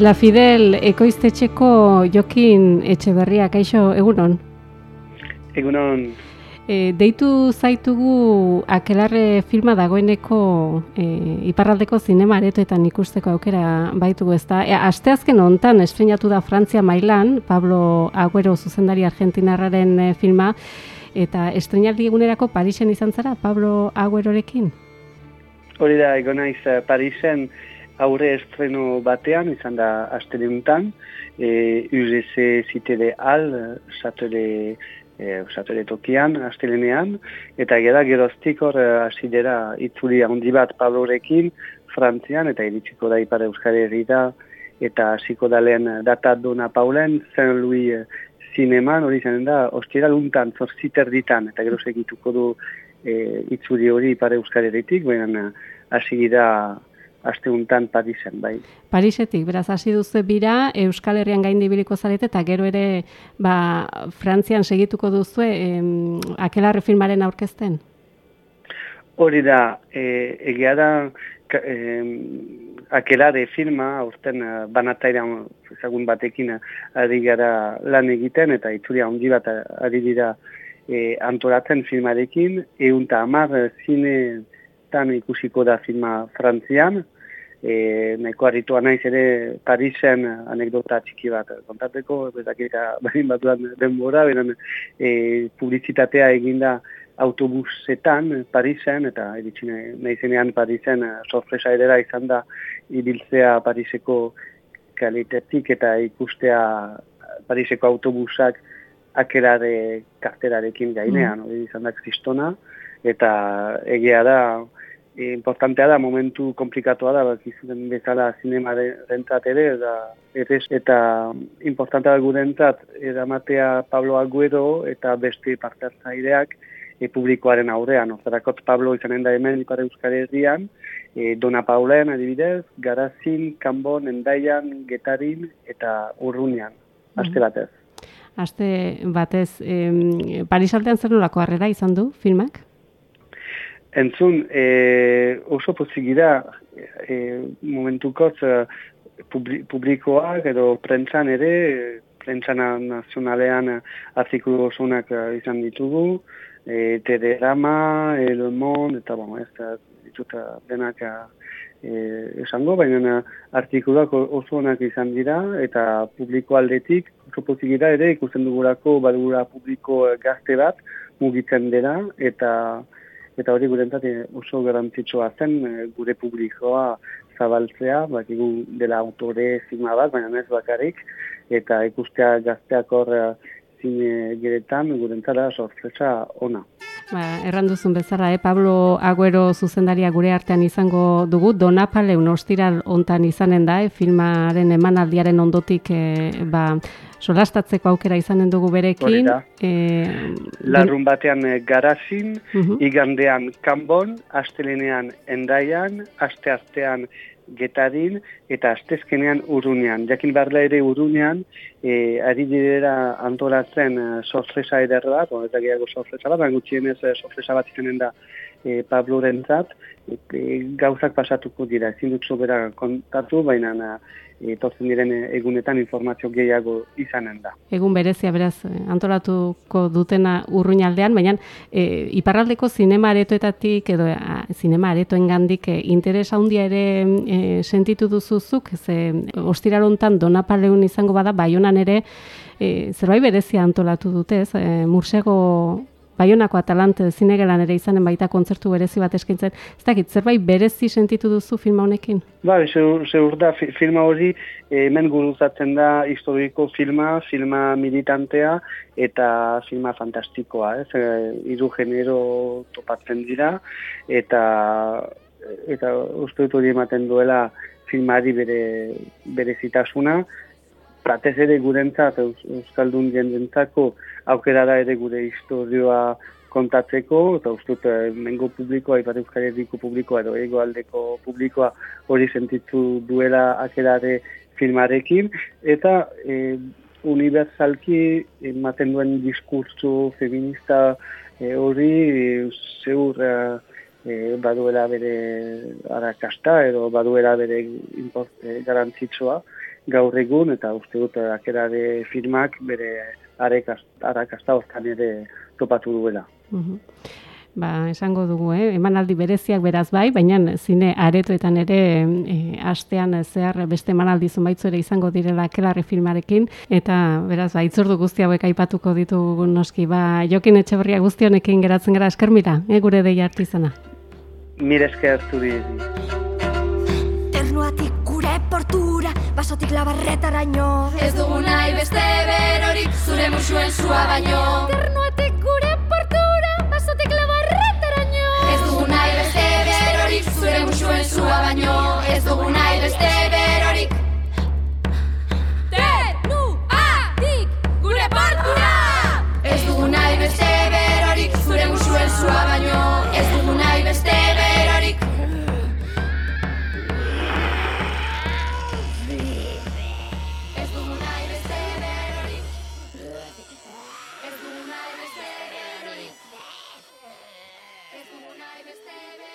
La Fidel ekoiztetxeko jokin etxe berria, kaixo, egunon? Egunon. E, deitu zaitugu akelarre filma dagoeneko e, iparraldeko zinema aretoetan ikusteko aukera baitugu ez da. E, asteazken hontan estrenatu da Frantzia mailan, Pablo Agüero zuzendari argentinarraren e, filma, eta estrenaldi egunerako Parisen izan zara, Pablo Agüerorekin? Hori da, egonaiz Parisen, aurre estreno batean, izan da asteleuntan, e, UGC zitele al, satele, e, satele tokian, astelenean, eta gara geroztik hor hasi dira itzuli handi bat Pablorekin, Frantzian, eta iritsiko da ipar Euskari da, eta hasiko da lehen data dona Paulen, Saint Louis zineman, hori zen da, ostiera luntan, zorziter ditan, eta gero segituko du e, itzuli hori ipar Euskari eritik, baina hasi gira aste untan Parisen, bai. Parisetik, beraz, hasi duzu bira, Euskal Herrian gain dibiliko zarete, eta gero ere, ba, Frantzian segituko duzu, em, akelarre filmaren aurkezten? Hori da, e, egia da, e, akelare filma, aurten e, banataira ezagun batekin ari gara lan egiten, eta itzuria handi bat ari dira e, antolatzen filmarekin, egun eta amar zine tan ikusiko da filma Frantzian, e, nahiko harritua naiz ere Parisen anekdota txiki bat kontateko, bezakita bain batuan denbora, beren e, publizitatea eginda autobusetan Parisen, eta eritxine naizenean Parisen sorpresa edera izan da ibiltzea Pariseko kalitetik eta ikustea Pariseko autobusak akerare karterarekin gainean, mm. hori izan da kristona, eta egia da, importantea da, momentu komplikatoa da, bak izan bezala zinema rentat ere, da, ere, eta importantea da gurentzat, edamatea Pablo Aguero eta beste partartzaileak e, publikoaren aurrean. Ozarakot Pablo izanen da hemen ipare euskari herrian, e, Dona Paulen adibidez, Garazin, Kanbon, Endaian, Getarin eta Urrunian, aste mm. batez. Aste batez, eh, Parisaltean zer nolako harrera izan du filmak? Entzun, e, oso pozigira e, momentukot e, publikoak edo prentzan ere, prentzana nazionalean artikulu osunak izan ditugu, e, Tederama, El Monde, eta bon, ez da dituta denak e, esango, baina artikuluak oso onak izan dira, eta publiko aldetik, oso pozigira ere ikusten dugurako badugura publiko gazte bat mugitzen dira, eta eta hori gure entzat oso garantzitsua zen eh, gure publikoa zabaltzea, bakigu dela autore zima bat, baina ez bakarrik, eta ikustea gazteak hor eh, zine geretan gure entzara sorpresa ona. Ba, erranduzun bezala, eh? Pablo Agüero zuzendaria gure artean izango dugu, Donapale unostiral ontan izanen da, eh? filmaren emanaldiaren ondotik eh, ba, solastatzeko aukera izanen dugu berekin. E, Larrun batean eh, garazin, uh igandean kanbon, astelenean endaian, aste artean getarin, eta astezkenean urunean. Jakin barla ere urunean, e, ari dira antolatzen e, sorpresa eder bat, eta gehiago sorpresa bat, gutxienez sorpresa bat izanen da e, Pablo rentzat, gauzak pasatuko dira, ezin dut sobera kontatu, baina etortzen diren egunetan informazio gehiago izanen da. Egun berezia beraz antolatuko dutena urruinaldean, baina e, iparraldeko zinema aretoetatik edo a, zinema aretoen gandik e, interesa handia ere e, sentitu duzuzuk, ze ostirarontan donapaleun izango bada, baionan ere e, zerbait berezia antolatu dute, ez? E, mursego Baionako Atalante zinegelan ere izanen baita kontzertu berezi bat eskaintzen. Ez dakit, zerbait berezi sentitu duzu filma honekin? Ba, zeur da, filma hori hemen guruzatzen da historiko filma, filma militantea eta filma fantastikoa, ez? Iru genero topatzen dira eta eta uste dut hori ematen duela filmari bere, bere zitasuna, batez ere gurentzat, Euskaldun jendentzako, aukera da ere gure historioa kontatzeko, eta ustut, eh, mengo publikoa, ipar Euskal Herriko publikoa, edo ego aldeko publikoa hori sentitu duela akerare filmarekin, eta e, unibersalki ematen duen diskurtso feminista e, hori zeur e, baduela bere arakasta edo baduela bere import, e, garantzitsua gaur egun eta uste dut akerare firmak bere arakasta oztan ere topatu duela. Mhm. Ba, esango dugu, eh? emanaldi bereziak beraz bai, baina zine aretoetan ere e, astean zehar beste emanaldi zunbaitzu ere izango direla kelarri filmarekin, eta beraz, ba, itzordu guzti hauek aipatuko ditugu noski, ba, jokin etxeberria guztionekin geratzen gara eskermira, e, gure deia artizana. Mire esker zuri. Ternuatik gure portura, basotik labarretaraino. Ez dugu nahi beste berorik, zure musuen zua baino. Ternuatik gure portura, basotik labarretaraino. Ez dugu nahi beste berorik, zure musuen zua baino. Ez dugu nahi beste berorik,